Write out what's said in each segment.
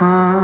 啊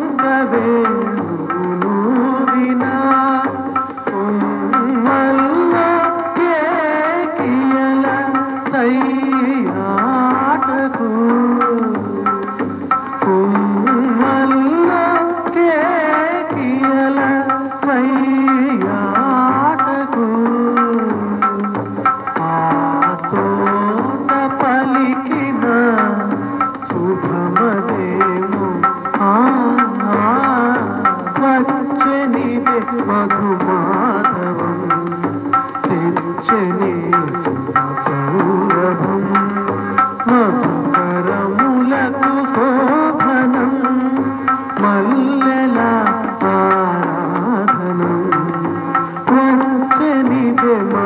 वे Good